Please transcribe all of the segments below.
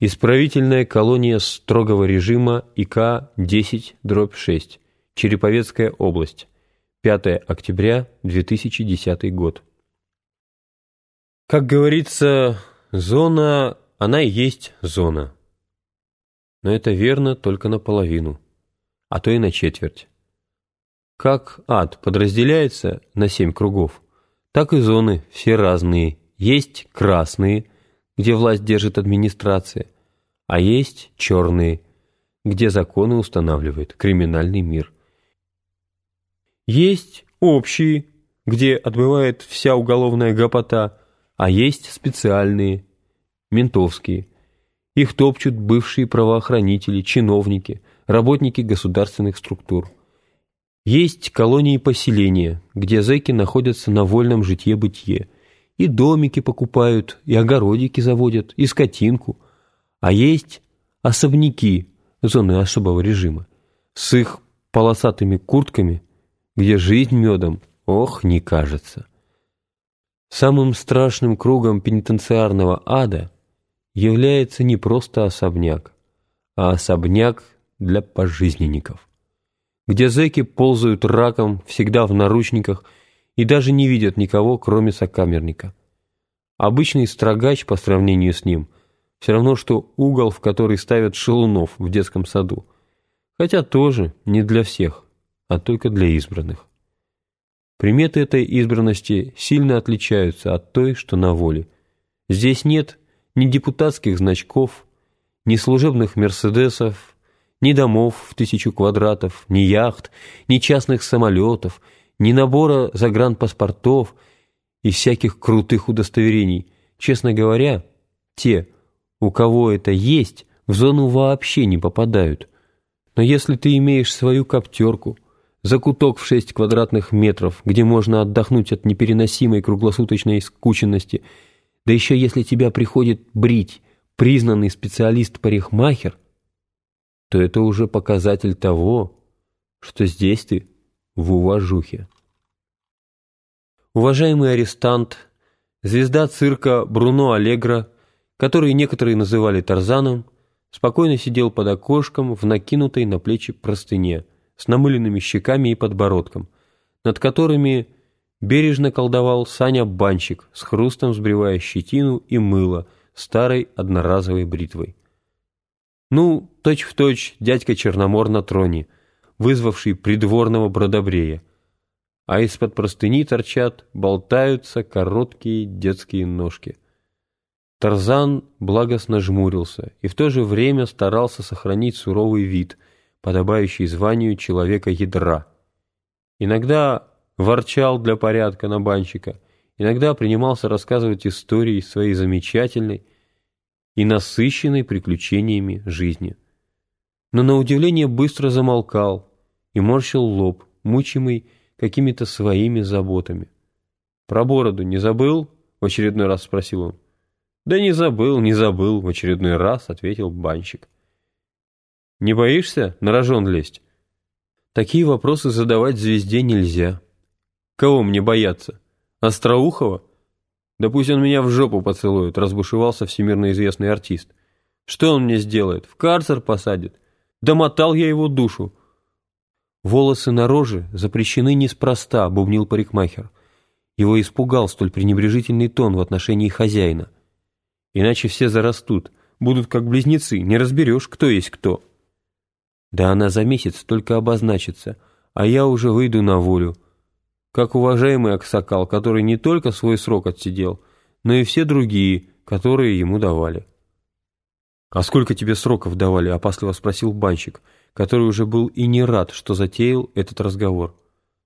Исправительная колония строгого режима ИК-10-6, Череповецкая область, 5 октября 2010 год. Как говорится, зона, она и есть зона. Но это верно только наполовину, а то и на четверть. Как ад подразделяется на семь кругов, так и зоны все разные. Есть красные, где власть держит администрация, а есть черные, где законы устанавливает криминальный мир. Есть общие, где отбывает вся уголовная гопота, а есть специальные, ментовские. Их топчут бывшие правоохранители, чиновники, работники государственных структур. Есть колонии поселения, где зэки находятся на вольном житье-бытие. И домики покупают, и огородики заводят, и скотинку. А есть особняки зоны особого режима с их полосатыми куртками, где жизнь медом, ох, не кажется. Самым страшным кругом пенитенциарного ада является не просто особняк, а особняк для пожизненников где зэки ползают раком, всегда в наручниках, и даже не видят никого, кроме сокамерника. Обычный строгач по сравнению с ним все равно, что угол, в который ставят шелунов в детском саду. Хотя тоже не для всех, а только для избранных. Приметы этой избранности сильно отличаются от той, что на воле. Здесь нет ни депутатских значков, ни служебных «Мерседесов», ни домов в тысячу квадратов, ни яхт, ни частных самолетов, ни набора загранпаспортов и всяких крутых удостоверений. Честно говоря, те, у кого это есть, в зону вообще не попадают. Но если ты имеешь свою коптерку, закуток в 6 квадратных метров, где можно отдохнуть от непереносимой круглосуточной скученности, да еще если тебя приходит брить признанный специалист-парикмахер, то это уже показатель того, что здесь ты в уважухе. Уважаемый арестант, звезда цирка Бруно Аллегро, который некоторые называли Тарзаном, спокойно сидел под окошком в накинутой на плечи простыне с намыленными щеками и подбородком, над которыми бережно колдовал Саня-банщик с хрустом сбривая щетину и мыло старой одноразовой бритвой. Ну, точь-в-точь точь дядька Черномор на троне, вызвавший придворного бродобрея. А из-под простыни торчат, болтаются короткие детские ножки. Тарзан благостно жмурился и в то же время старался сохранить суровый вид, подобающий званию человека-ядра. Иногда ворчал для порядка на банщика, иногда принимался рассказывать истории своей замечательной, и насыщенной приключениями жизни. Но на удивление быстро замолкал и морщил лоб, мучимый какими-то своими заботами. «Про бороду не забыл?» — в очередной раз спросил он. «Да не забыл, не забыл», — в очередной раз ответил банщик. «Не боишься на рожон лезть?» Такие вопросы задавать звезде нельзя. Кого мне бояться? Остроухова? Да пусть он меня в жопу поцелует, разбушевался всемирно известный артист. Что он мне сделает? В карцер посадит? Домотал я его душу. Волосы на роже запрещены неспроста, бубнил парикмахер. Его испугал столь пренебрежительный тон в отношении хозяина. Иначе все зарастут, будут как близнецы, не разберешь, кто есть кто. Да она за месяц только обозначится, а я уже выйду на волю как уважаемый Аксакал, который не только свой срок отсидел, но и все другие, которые ему давали. «А сколько тебе сроков давали?» – опасливо спросил банщик, который уже был и не рад, что затеял этот разговор.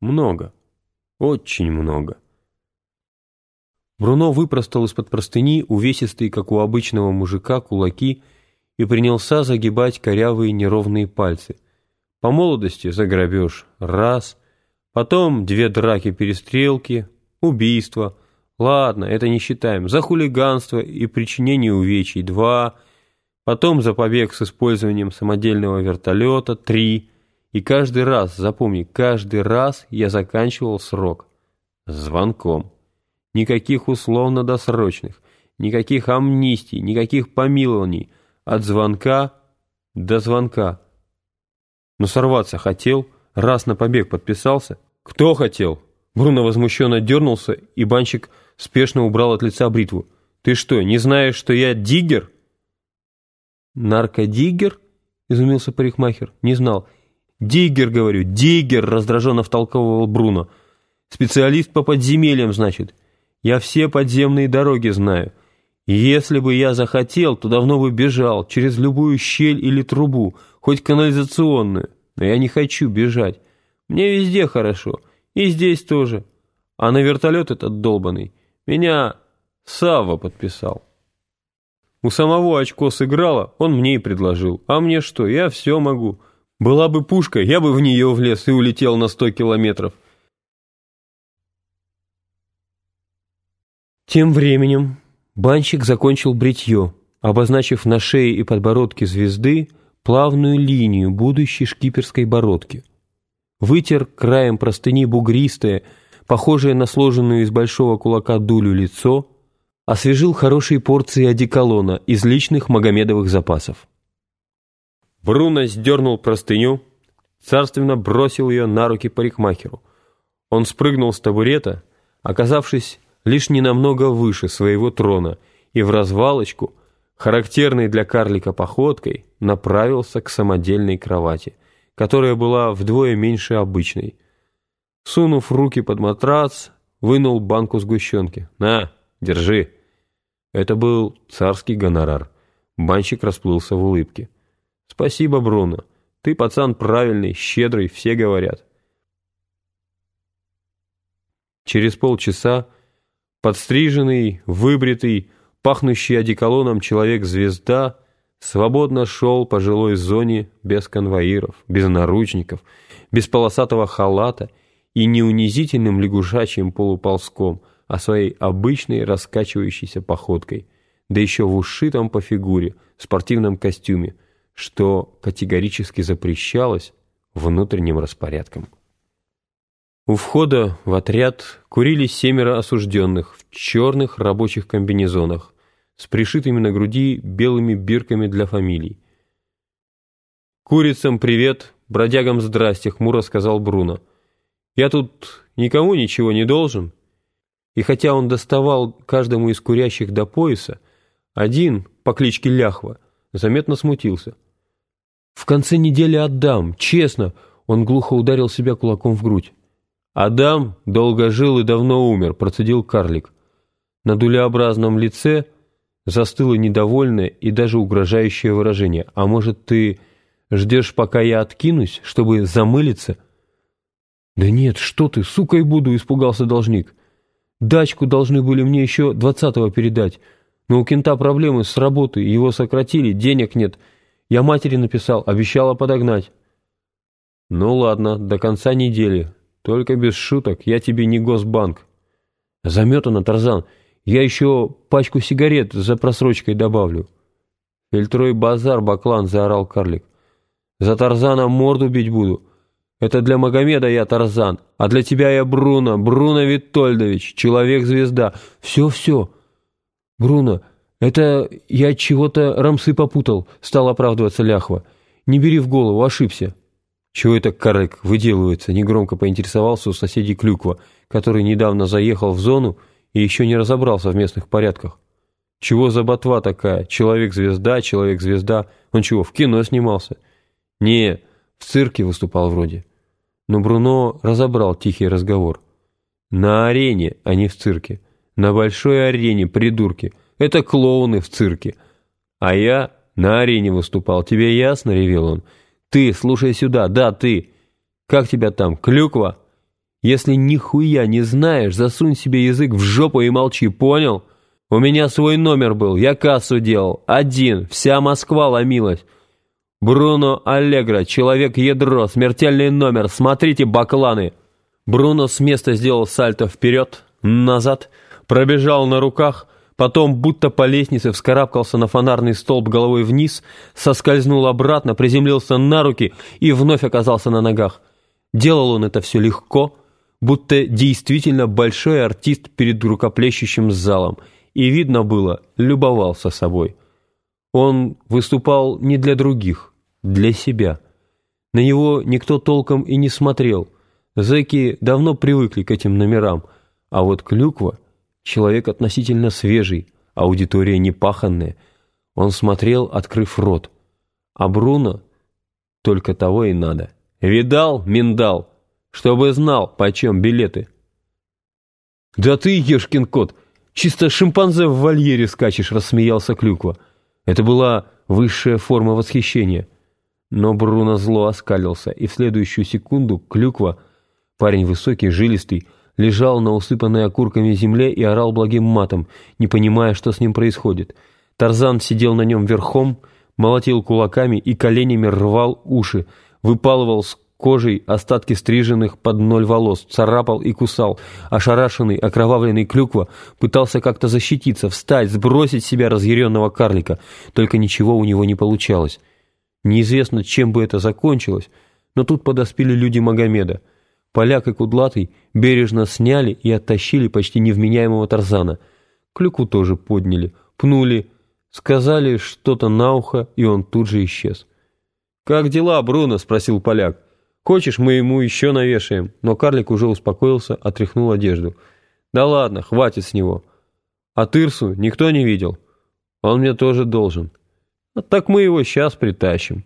«Много. Очень много». Бруно выпростал из-под простыни увесистые, как у обычного мужика, кулаки и принялся загибать корявые неровные пальцы. По молодости за раз, Потом две драки-перестрелки, убийство. Ладно, это не считаем. За хулиганство и причинение увечий – два. Потом за побег с использованием самодельного вертолета – три. И каждый раз, запомни, каждый раз я заканчивал срок. Звонком. Никаких условно-досрочных, никаких амнистий, никаких помилований. от звонка до звонка. Но сорваться хотел, раз на побег подписался. Кто хотел? Бруно возмущенно дернулся, и банщик спешно убрал от лица бритву. «Ты что, не знаешь, что я диггер?» «Наркодиггер?» — изумился парикмахер. «Не знал». «Диггер, говорю, диггер!» — раздраженно втолковывал Бруно. «Специалист по подземельям, значит. Я все подземные дороги знаю. Если бы я захотел, то давно бы бежал через любую щель или трубу, хоть канализационную. Но я не хочу бежать. Мне везде хорошо, и здесь тоже. А на вертолет этот долбанный меня Савва подписал». У самого очко сыграло, он мне и предложил. А мне что, я все могу. Была бы пушка, я бы в нее влез и улетел на сто километров. Тем временем банщик закончил бритье, обозначив на шее и подбородке звезды плавную линию будущей шкиперской бородки. Вытер краем простыни бугристое, похожее на сложенную из большого кулака дулю лицо, освежил хорошие порции одеколона из личных магомедовых запасов. Бруно сдернул простыню, царственно бросил ее на руки парикмахеру. Он спрыгнул с табурета, оказавшись лишь ненамного выше своего трона, и в развалочку, характерной для карлика походкой, направился к самодельной кровати, которая была вдвое меньше обычной. Сунув руки под матрац, вынул банку сгущенки. «На, держи!» Это был царский гонорар. Банщик расплылся в улыбке. «Спасибо, Бруно. Ты пацан правильный, щедрый, все говорят». Через полчаса подстриженный, выбритый, пахнущий одеколоном человек-звезда свободно шел по жилой зоне без конвоиров, без наручников, без полосатого халата и не унизительным лягушачьим полуползком, а своей обычной раскачивающейся походкой, да еще в ушитом по фигуре, спортивном костюме – что категорически запрещалось внутренним распорядком. У входа в отряд курили семеро осужденных в черных рабочих комбинезонах с пришитыми на груди белыми бирками для фамилий. «Курицам привет, бродягам здрасте», — хмуро сказал Бруно. «Я тут никому ничего не должен». И хотя он доставал каждому из курящих до пояса, один, по кличке Ляхва, заметно смутился. «В конце недели отдам, честно!» Он глухо ударил себя кулаком в грудь. «Адам долго жил и давно умер», — процедил карлик. На дулеобразном лице застыло недовольное и даже угрожающее выражение. «А может, ты ждешь, пока я откинусь, чтобы замылиться?» «Да нет, что ты, сукой буду», — испугался должник. «Дачку должны были мне еще двадцатого передать, но у кента проблемы с работой, его сократили, денег нет». Я матери написал, обещала подогнать. Ну ладно, до конца недели. Только без шуток, я тебе не Госбанк. Заметано, Тарзан. Я еще пачку сигарет за просрочкой добавлю. Фильтруй базар, Баклан, заорал карлик. За Тарзана морду бить буду. Это для Магомеда я Тарзан, а для тебя я Бруно, Бруно Витольдович, человек-звезда. Все-все. Бруно, «Это я чего-то рамсы попутал», — стал оправдываться Ляхва. «Не бери в голову, ошибся». «Чего это карык выделывается?» — негромко поинтересовался у соседей Клюква, который недавно заехал в зону и еще не разобрался в местных порядках. «Чего за ботва такая? Человек-звезда, человек-звезда. Он чего, в кино снимался?» «Не, в цирке выступал вроде». Но Бруно разобрал тихий разговор. «На арене, а не в цирке. На большой арене, придурки». Это клоуны в цирке. А я на арене выступал. Тебе ясно?» — ревел он. «Ты, слушай сюда, да, ты. Как тебя там, клюква? Если нихуя не знаешь, засунь себе язык в жопу и молчи, понял? У меня свой номер был, я кассу делал. Один, вся Москва ломилась». «Бруно Аллегро, человек-ядро, смертельный номер, смотрите, бакланы!» Бруно с места сделал сальто вперед, назад, пробежал на руках, Потом, будто по лестнице, вскарабкался на фонарный столб головой вниз, соскользнул обратно, приземлился на руки и вновь оказался на ногах. Делал он это все легко, будто действительно большой артист перед рукоплещущим залом, и видно было, любовался собой. Он выступал не для других, для себя. На него никто толком и не смотрел. Зэки давно привыкли к этим номерам, а вот Клюква — человек относительно свежий, аудитория непаханная. Он смотрел, открыв рот. А Бруно только того и надо. «Видал, миндал? Чтобы знал, почем билеты». «Да ты, ешкин кот, чисто шимпанзе в вольере скачешь», — рассмеялся Клюква. Это была высшая форма восхищения. Но Бруно зло оскалился, и в следующую секунду Клюква, парень высокий, жилистый, лежал на усыпанной окурками земле и орал благим матом, не понимая, что с ним происходит. Тарзан сидел на нем верхом, молотил кулаками и коленями рвал уши, выпалывал с кожей остатки стриженных под ноль волос, царапал и кусал. Ошарашенный, окровавленный клюква пытался как-то защититься, встать, сбросить себя разъяренного карлика, только ничего у него не получалось. Неизвестно, чем бы это закончилось, но тут подоспели люди Магомеда. Поляк и Кудлатый бережно сняли и оттащили почти невменяемого Тарзана. Клюкву тоже подняли, пнули, сказали что-то на ухо, и он тут же исчез. «Как дела, Бруно?» — спросил поляк. Хочешь, мы ему еще навешаем?» Но карлик уже успокоился, отряхнул одежду. «Да ладно, хватит с него. А Тырсу никто не видел? Он мне тоже должен. Так мы его сейчас притащим».